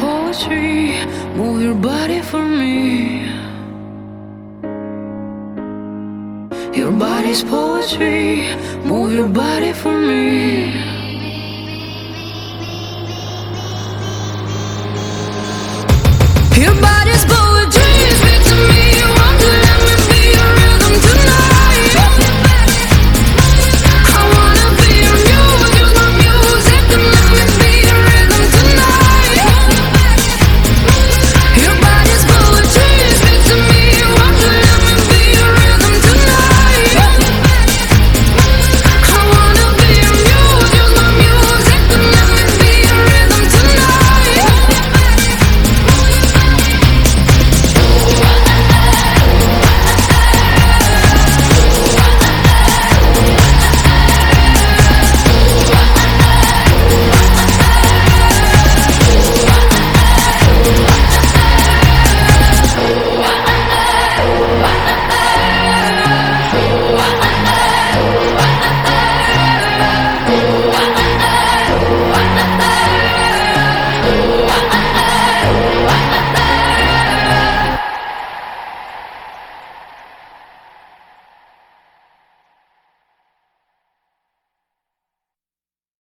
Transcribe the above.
poetry. Move your body for me. Your body's poetry. Move your body for me. Your body